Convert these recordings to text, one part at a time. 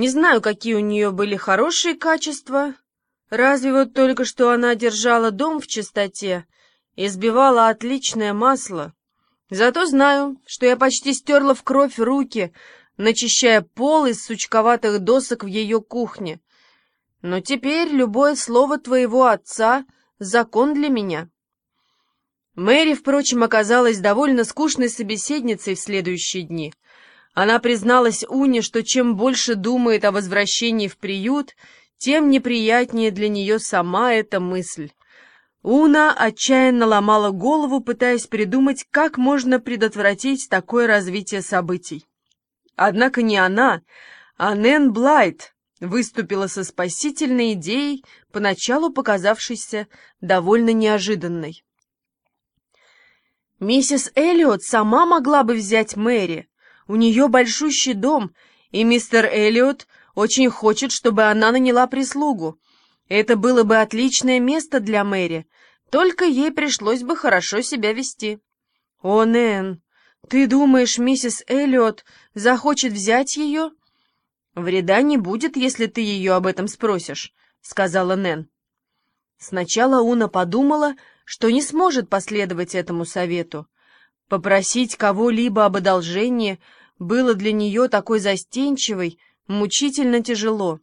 Не знаю, какие у нее были хорошие качества, разве вот только что она держала дом в чистоте и сбивала отличное масло. Зато знаю, что я почти стерла в кровь руки, начищая пол из сучковатых досок в ее кухне. Но теперь любое слово твоего отца — закон для меня. Мэри, впрочем, оказалась довольно скучной собеседницей в следующие дни. Она призналась Уне, что чем больше думает о возвращении в приют, тем неприятнее для нее сама эта мысль. Уна отчаянно ломала голову, пытаясь придумать, как можно предотвратить такое развитие событий. Однако не она, а Нэн Блайт выступила со спасительной идеей, поначалу показавшейся довольно неожиданной. Миссис Эллиот сама могла бы взять Мэри. У нее большущий дом, и мистер Эллиот очень хочет, чтобы она наняла прислугу. Это было бы отличное место для Мэри, только ей пришлось бы хорошо себя вести. «О, Нэн, ты думаешь, миссис Эллиот захочет взять ее?» «Вреда не будет, если ты ее об этом спросишь», — сказала Нэн. Сначала Уна подумала, что не сможет последовать этому совету. Попросить кого-либо об одолжении было для нее такой застенчивой, мучительно тяжело.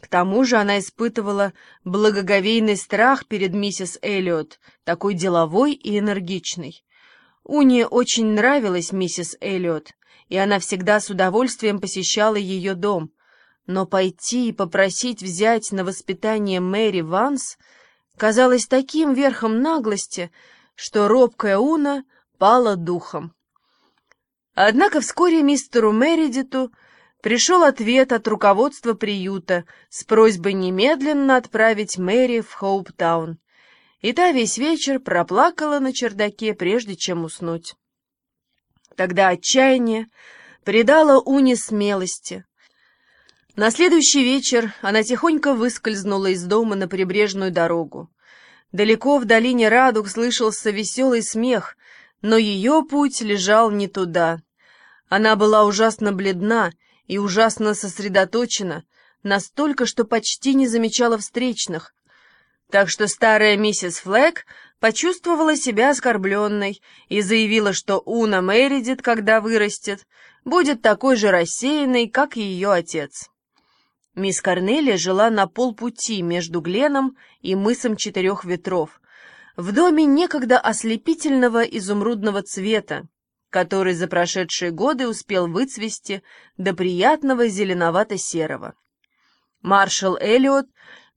К тому же она испытывала благоговейный страх перед миссис Эллиот, такой деловой и энергичной. Уне очень нравилась миссис Эллиот, и она всегда с удовольствием посещала ее дом. Но пойти и попросить взять на воспитание Мэри Ванс казалось таким верхом наглости, что робкая Уна пала духом. Однако вскоре мистеру Мередиту пришел ответ от руководства приюта с просьбой немедленно отправить Мэри в Хоуптаун. И та весь вечер проплакала на чердаке, прежде чем уснуть. Тогда отчаяние придало Уне смелости. На следующий вечер она тихонько выскользнула из дома на прибрежную дорогу. Далеко в долине Радуг слышался веселый смех, но ее путь лежал не туда. Она была ужасно бледна и ужасно сосредоточена, настолько, что почти не замечала встречных. Так что старая миссис Флэк почувствовала себя оскорбленной и заявила, что Уна Мэридит, когда вырастет, будет такой же рассеянной, как ее отец. Мисс Корнелия жила на полпути между Гленом и мысом Четырех Ветров, в доме некогда ослепительного изумрудного цвета, который за прошедшие годы успел выцвести до приятного зеленовато-серого. Маршал Эллиот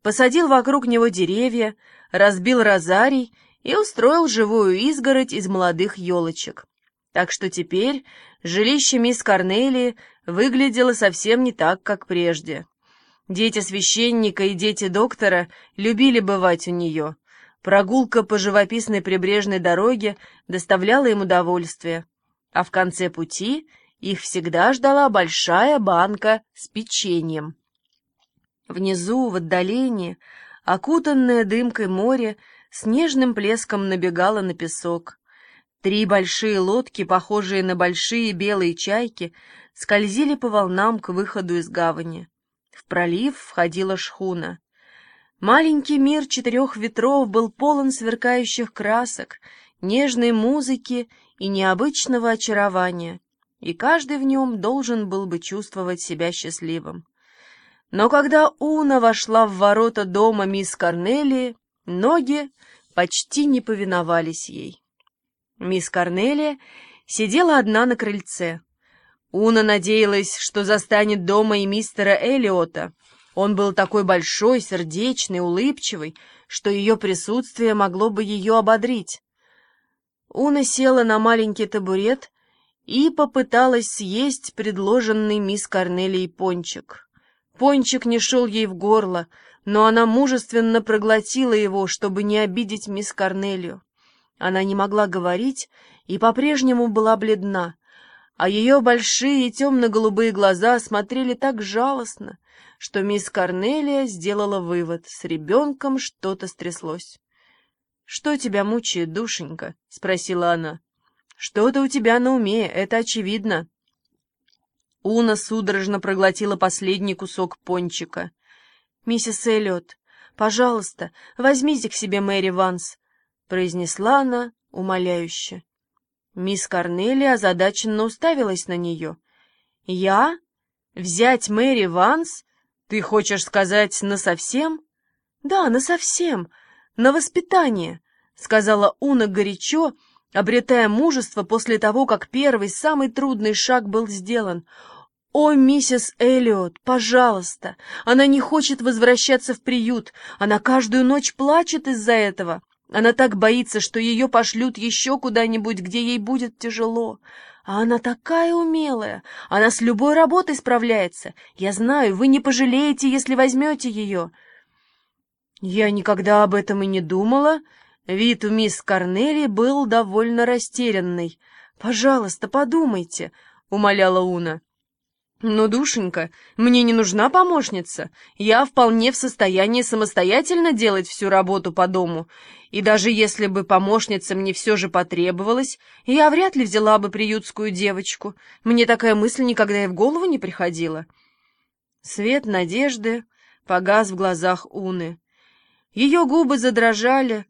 посадил вокруг него деревья, разбил розарий и устроил живую изгородь из молодых елочек. Так что теперь жилище мисс Корнелии выглядело совсем не так, как прежде. Дети священника и дети доктора любили бывать у нее. Прогулка по живописной прибрежной дороге доставляла им удовольствие а в конце пути их всегда ждала большая банка с печеньем. Внизу, в отдалении, окутанное дымкой море, с нежным плеском набегало на песок. Три большие лодки, похожие на большие белые чайки, скользили по волнам к выходу из гавани. В пролив входила шхуна. Маленький мир четырех ветров был полон сверкающих красок, нежной музыки и необычного очарования, и каждый в нем должен был бы чувствовать себя счастливым. Но когда Уна вошла в ворота дома мисс Корнелии, ноги почти не повиновались ей. Мисс Корнелия сидела одна на крыльце. Уна надеялась, что застанет дома и мистера Элиота. Он был такой большой, сердечный, улыбчивый, что ее присутствие могло бы ее ободрить. Уна села на маленький табурет и попыталась съесть предложенный мисс Корнелией пончик. Пончик не шел ей в горло, но она мужественно проглотила его, чтобы не обидеть мисс Корнелию. Она не могла говорить и по-прежнему была бледна, а ее большие темно-голубые глаза смотрели так жалостно, что мисс Корнелия сделала вывод — с ребенком что-то стряслось. «Что тебя мучает, душенька?» — спросила она. «Что-то у тебя на уме, это очевидно». Уна судорожно проглотила последний кусок пончика. «Миссис Эллиот, пожалуйста, возьмите к себе Мэри Ванс», — произнесла она умоляюще. Мисс Корнелия озадаченно уставилась на нее. «Я? Взять Мэри Ванс? Ты хочешь сказать насовсем?» «Да, насовсем, на воспитание», — сказала Уна горячо, обретая мужество после того, как первый, самый трудный шаг был сделан. «О, миссис Эллиот, пожалуйста! Она не хочет возвращаться в приют. Она каждую ночь плачет из-за этого. Она так боится, что ее пошлют еще куда-нибудь, где ей будет тяжело. А она такая умелая. Она с любой работой справляется. Я знаю, вы не пожалеете, если возьмете ее». «Я никогда об этом и не думала». Вид у мисс Корнели был довольно растерянный. «Пожалуйста, подумайте», — умоляла Уна. «Но, душенька, мне не нужна помощница. Я вполне в состоянии самостоятельно делать всю работу по дому. И даже если бы помощница мне все же потребовалась, я вряд ли взяла бы приютскую девочку. Мне такая мысль никогда и в голову не приходила». Свет надежды погас в глазах Уны. Ее губы задрожали,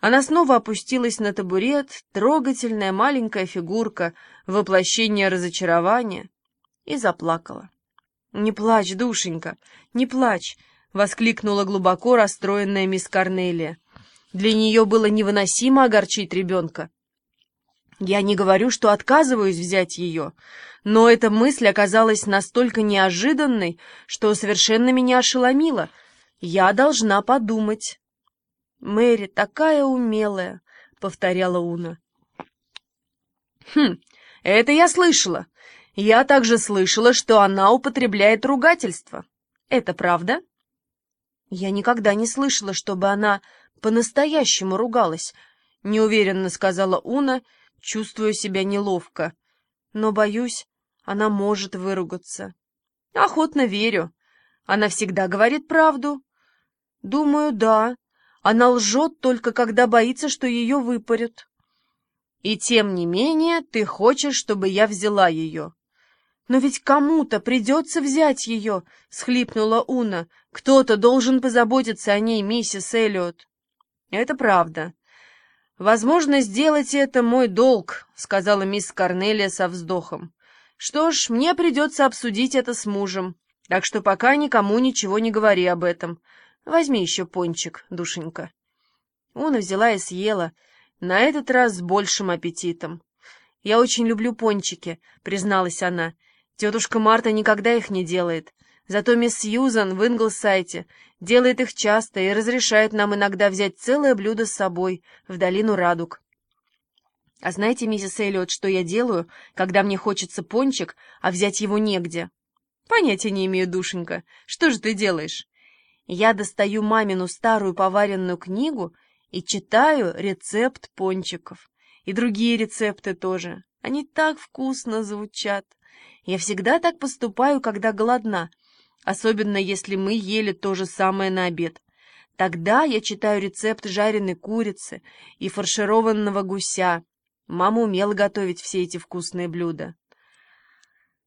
она снова опустилась на табурет, трогательная маленькая фигурка, воплощение разочарования — и заплакала. «Не плачь, душенька, не плачь!» — воскликнула глубоко расстроенная мисс Корнелия. Для нее было невыносимо огорчить ребенка. Я не говорю, что отказываюсь взять ее, но эта мысль оказалась настолько неожиданной, что совершенно меня ошеломила. Я должна подумать. «Мэри такая умелая», — повторяла Уна. «Хм, это я слышала. Я также слышала, что она употребляет ругательство. Это правда? Я никогда не слышала, чтобы она по-настоящему ругалась, неуверенно сказала Уна, чувствуя себя неловко. Но, боюсь, она может выругаться. Охотно верю. Она всегда говорит правду. Думаю, да. Она лжет только, когда боится, что ее выпарят. И тем не менее ты хочешь, чтобы я взяла ее. «Но ведь кому-то придется взять ее!» — схлипнула Уна. «Кто-то должен позаботиться о ней, миссис Эллиот». «Это правда. Возможно, сделать это мой долг», — сказала мисс Корнелия со вздохом. «Что ж, мне придется обсудить это с мужем, так что пока никому ничего не говори об этом. Возьми еще пончик, душенька». Уна взяла и съела, на этот раз с большим аппетитом. «Я очень люблю пончики», — призналась она, — Тетушка Марта никогда их не делает. Зато мисс Сьюзан в Инглсайте делает их часто и разрешает нам иногда взять целое блюдо с собой в долину радуг. А знаете, миссис Эллиот, что я делаю, когда мне хочется пончик, а взять его негде? Понятия не имею, душенька. Что же ты делаешь? Я достаю мамину старую поваренную книгу и читаю рецепт пончиков. И другие рецепты тоже. Они так вкусно звучат. Я всегда так поступаю, когда голодна, особенно если мы ели то же самое на обед. Тогда я читаю рецепт жареной курицы и фаршированного гуся. Мама умела готовить все эти вкусные блюда.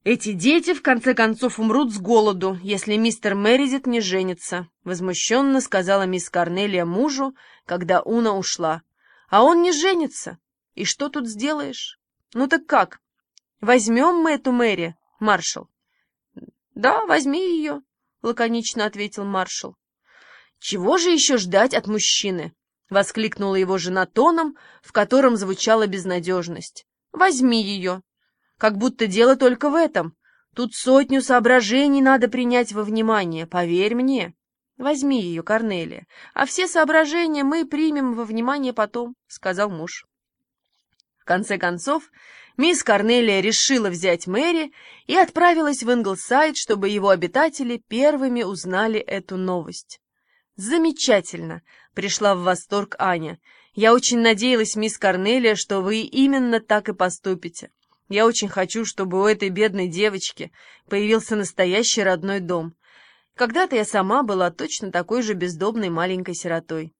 «Эти дети, в конце концов, умрут с голоду, если мистер Мэризит не женится», — возмущенно сказала мисс Корнелия мужу, когда Уна ушла. «А он не женится. И что тут сделаешь? Ну так как, Возьмем мы эту Мэри, маршал? — Да, возьми ее, — лаконично ответил маршал. — Чего же еще ждать от мужчины? — воскликнула его жена тоном, в котором звучала безнадежность. — Возьми ее. Как будто дело только в этом. Тут сотню соображений надо принять во внимание, поверь мне. Возьми ее, Корнелия, а все соображения мы примем во внимание потом, — сказал муж. Конце концов, мисс Корнелия решила взять Мэри и отправилась в Инглсайд, чтобы его обитатели первыми узнали эту новость. «Замечательно!» — пришла в восторг Аня. «Я очень надеялась, мисс Корнелия, что вы именно так и поступите. Я очень хочу, чтобы у этой бедной девочки появился настоящий родной дом. Когда-то я сама была точно такой же бездомной маленькой сиротой.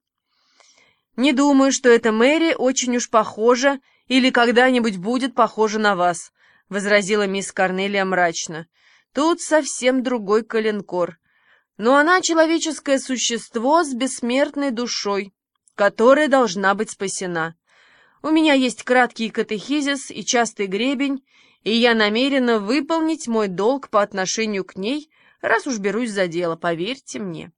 Не думаю, что эта Мэри очень уж похожа или когда-нибудь будет похожа на вас», — возразила мисс Корнелия мрачно. «Тут совсем другой коленкор. Но она человеческое существо с бессмертной душой, которая должна быть спасена. У меня есть краткий катехизис и частый гребень, и я намерена выполнить мой долг по отношению к ней, раз уж берусь за дело, поверьте мне».